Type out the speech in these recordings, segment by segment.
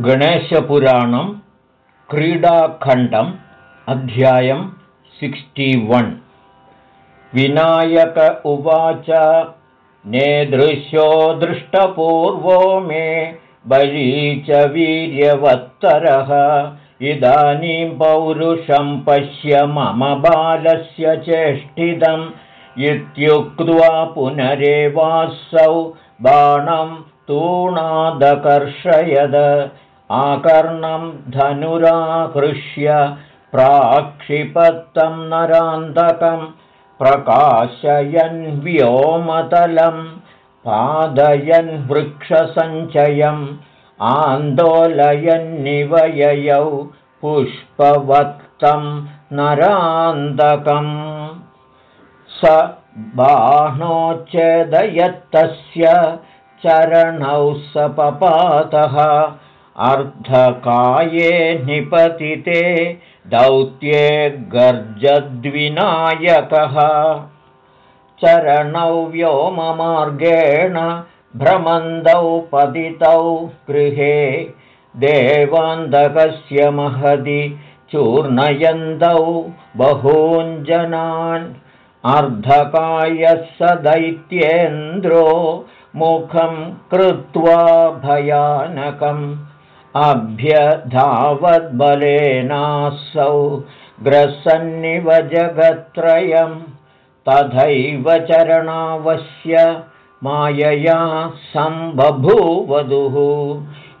गणेशपुराणं क्रीडाखण्डम् अध्यायं सिक्स्टिवन् विनायक उवाच नेदृश्यो दृष्टपूर्वो मे बली च वीर्यवत्तरः। इदानीं पौरुषं पश्य मम बालस्य चेष्टितम् इत्युक्त्वा पुनरेवासौ बाणं तूणादकर्षयद आकर्णं धनुराकृष्य प्राक्षिपत्तं नरान्तकं प्रकाशयन् व्योमतलं पादयन् वृक्षसञ्चयम् आन्दोलयन्निवययौ पुष्पवत्तं नरान्तकम्। स बाणोच्चेदयत्तस्य चरणौ सपपातः अर्धकाये निपतिते दौत्ये गर्जद्विनायकः। चरणौ व्योममार्गेण भ्रमन्दौ पतितौ गृहे देवान्दकस्य महदि चूर्णयन्तौ बहूञ्जनान्। अर्धकायः स दैत्येन्द्रो मुखं कृत्वा भयानकम् अभ्यधावद्बलेनासौ ग्रसन्निव जगत्त्रयं तथैव चरणावस्य मायया सम्बभूवधुः।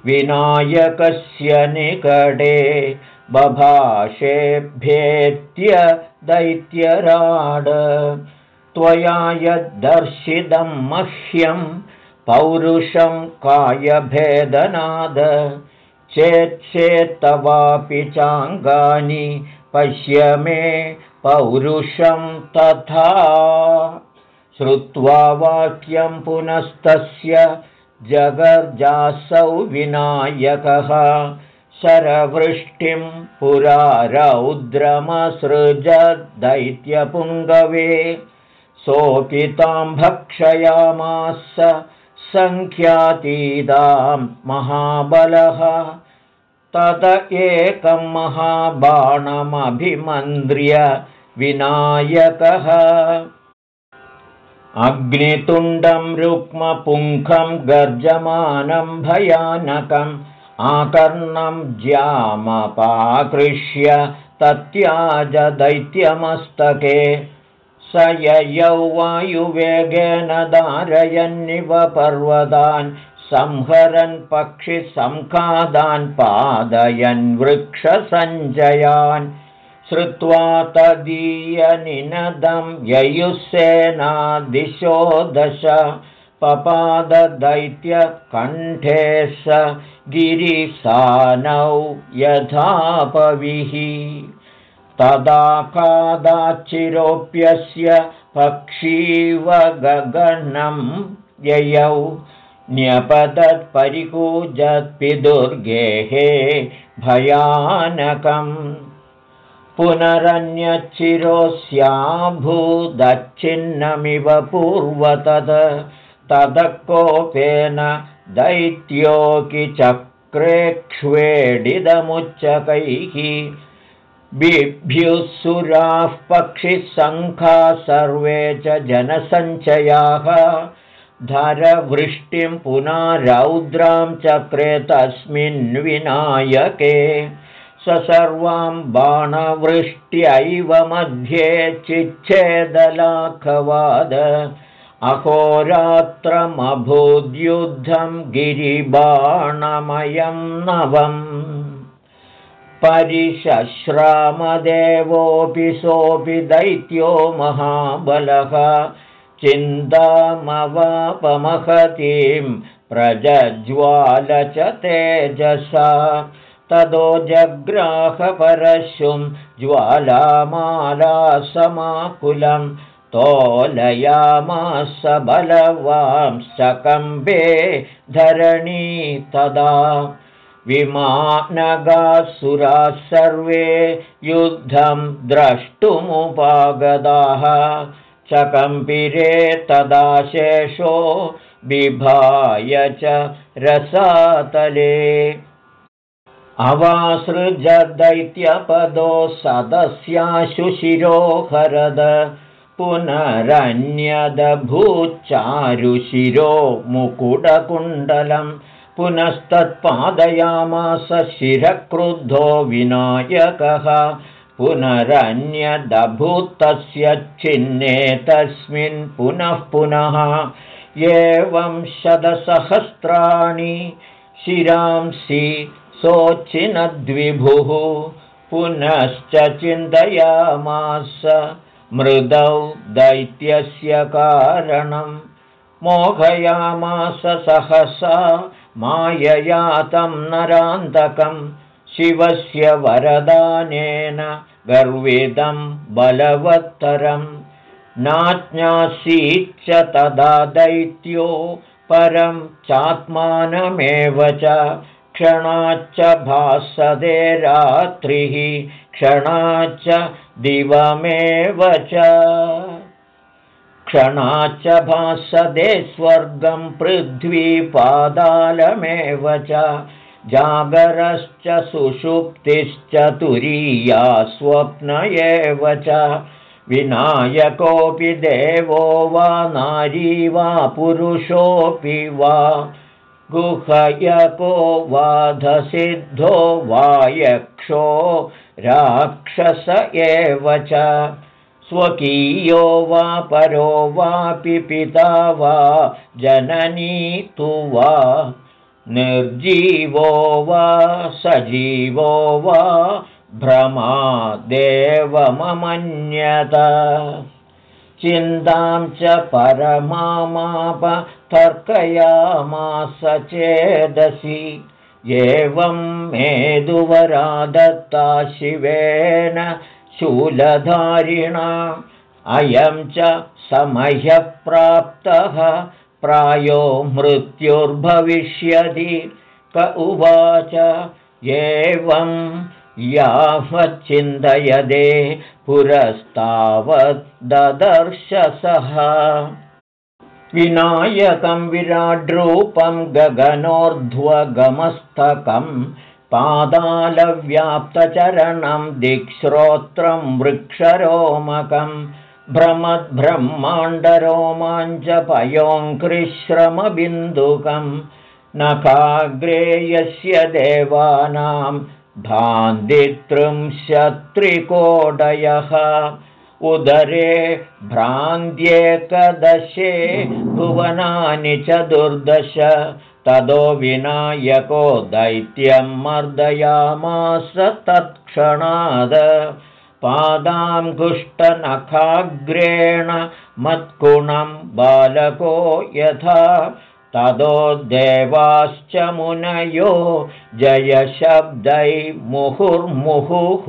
विनायकस्य निकटे बभाषेभ्येत्य दैत्यराड त्वया यद्दर्शितं मह्यं पौरुषं कायभेदनाद चेत्सेत्तवापि चाङ्गानि पश्य मे पौरुषं तथा। श्रुत्वा वाक्यं पुनस्तस्य जगर्जासौ विनायकः। शरवृष्टिं पुरा रौद्रमसृजदैत्यपुङ्गवे। सोऽपि तां भक्षयामास सङ्ख्यातीतां महाबलः तत एकं महाबाणमभिमन्द्र्य विनायकः। अग्नितुण्डं रुक्मपुङ्खं गर्जमानं भयानकम् आकर्णं ज्यामपाकृष्य तत्याजदैत्यमस्तके। स ययौ वायुवेगेन धारयन्निव पर्वतान् संहरन् पक्षिसंखादान् पादयन् वृक्षसञ्जयान् श्रुत्वा तदीयनिनदं ययुःसेना दिशो पपाददैत्यकण्ठे स गिरिसानौ यथापविः। तदा कादाचिरोप्यस्य पक्षीव गगनं ययौ न्यपतत्परिकूजत्पिदुर्गेः भयानकम्। पुनरन्यच्चिरोऽस्याभूदच्छिन्नमिव पूर्वतद ततः कोपेन दैत्योकिचक्रेक्ष्वेडिदमुच्चकैः बिभ्युः सुराः पक्षिसङ्खा सर्वे च जनसञ्चयाः धरवृष्टिं पुनः रौद्रां चक्रे तस्मिन् विनायके। स सर्वां बाणवृष्ट्यैव मध्ये चिच्छेदलाखवाद। अहोरात्रमभूद्युद्धं गिरिबाणमयं नवम्। परिशश्रामदेवोऽपि सोऽपि दैत्यो महाबलः चिन्तामवापमहतीं प्रज्ज्वाल च तेजसा तदो जग्राहपरशुं ज्वालामालासमाकुलं तोलयामास बलवांश्चकम्बे धरणी तदा। विमानगासुराः सर्वे युद्धं द्रष्टुमुपागदाः चकम्पिरे तदा शेषो बिभाय च रसातले। अवासृजदैत्यपदो सदस्याशुशिरोहरद पुनरन्यदभूच्चारुशिरो मुकुटकुण्डलं पुनस्तत्पादयामास शिरक्रुद्धो विनायकः पुनरन्यदभूतस्य छिन्ने तस्मिन् पुनः पुनः एवं शतसहस्राणि शिरांसि सोच्छिनद्विभुः पुनश्च चिन्तयामास मृदौ दैत्यस्य कारणं मोहयामास सहसा माययातं नरान्तकं शिवस्य वरदानेन गर्विदं बलवत्तरं नाज्ञासीच्च तदा दैत्यो परं चात्मानमेव च क्षणाच्च भासदे रात्रिः क्षणाच्च दिवमेव च। क्षणाच्च भासदे स्वर्गं पृथ्वीपादालमेव च जागरश्च सुषुप्तिश्च तुरीया स्वप्न एव च। विनायकोऽपि देवो वा नारी वा पुरुषोऽपि वा। गुहयको वाधसिद्धो वायक्षो राक्षस एव च। स्वकीयो वा परो वापि पिता वा जननी तु वा निर्जीवो वा सजीवो वा भ्रमादेवममन्यत चिन्तां च परमामाप तर्कयामास चेदसि। एवं मेदुवरा दत्ता शिवेन शूलधारिणा। अयं च समह्यप्राप्तः प्रायो मृत्युर्भविष्यति। क उवाच एवं यावच्चिन्तयदे पुरस्तावद्दर्शसः विनायकं विराड्रूपं गगनोर्ध्वगमस्तकं पादालव्याप्तचरणं दिक्श्रोत्रं वृक्षरोमकं भ्रमद्ब्रह्माण्डरोमाञ्चपयोङ्कृश्रमबिन्दुकं नखाग्रेयस्य देवानां भान्दितृंशत्रिकोडयः। उदरे भ्रान्त्येकदशे भुवनानि दुर्दश। तदो विनायको दैत्यं मर्दयामास तत्क्षणाद पादाङ्गुष्टनखाग्रेण मत्कुणं बालको यथा। तदो देवाश्च मुनयो जयशब्दै मुहुर्मुहुः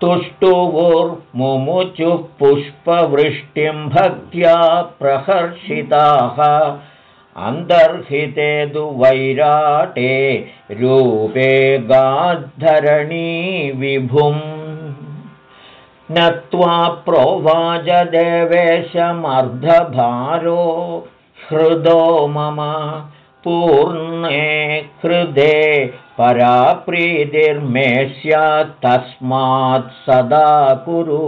तुष्टुवुर्मुमुचुः पुष्पवृष्टिं भक्त्या प्रहर्षिताः। अन्तर्हिते वैराटे रूपे गाद्धरणी विभुम् नत्वा प्रोवाजदेवेशमर्धभारो हृदो मम पूर्णे हृदे पराप्रीतिर्मे स्यात् तस्मात् सदा कुरु।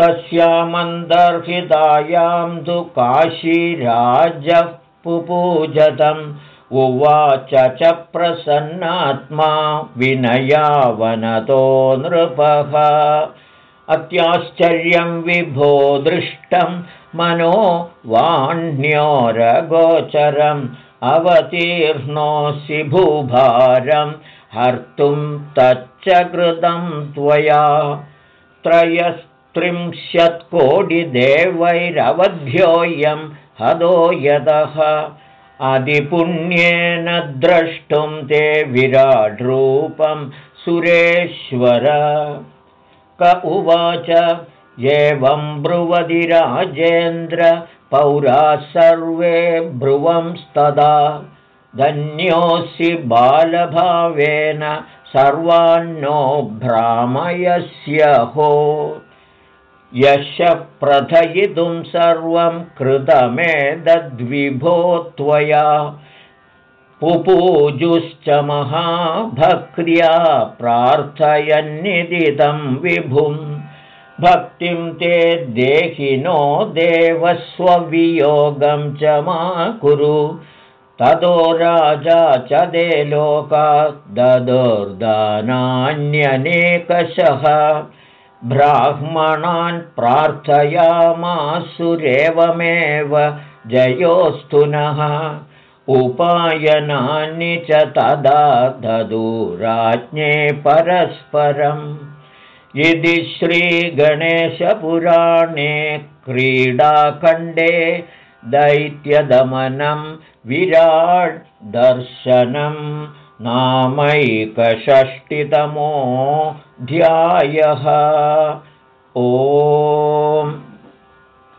तस्यामन्तर्हितायां तु काशीराजः पुपूजतम् उवाच च प्रसन्नात्मा विनयावनतो नृपः अत्याश्चर्यं विभो दृष्टं मनो वाण्योरगोचरम् अवतीर्णोऽसि भूभारं हर्तुं तच्च कृतं त्वया त्रयस्त्रिंशत्कोटिदेवैरवध्योऽयं हदो यतः अधिपुण्येन द्रष्टुं ते विराड्रूपं सुरेश्वर क उवाच। एवं ब्रुवदिराजेन्द्र पौराः सर्वे ब्रुवंस्तदा। धन्योऽसि बालभावेन सर्वान्नो भ्रामयस्य हो। यश प्रथयितुं सर्वं कृतमेतद्विभो त्वया पुपूजुश्च महाभक्र्या प्रार्थयन्निदितं विभुं। भक्तिं ते देहिनो देवस्ववियोगं च मा कुरु। ततो राजा च दे लोका ददुर्दानान्यनेकशः। ब्राह्मणान् प्रार्थयामासुरेवमेव जयोऽस्तु नः उपायनानि च तदा ददुराज्ञे परस्परम्। यदि श्रीगणेशपुराणे क्रीडाखण्डे दैत्यदमनं विराट् दर्शनं नामैकषष्टितमोऽध्यायः। ओ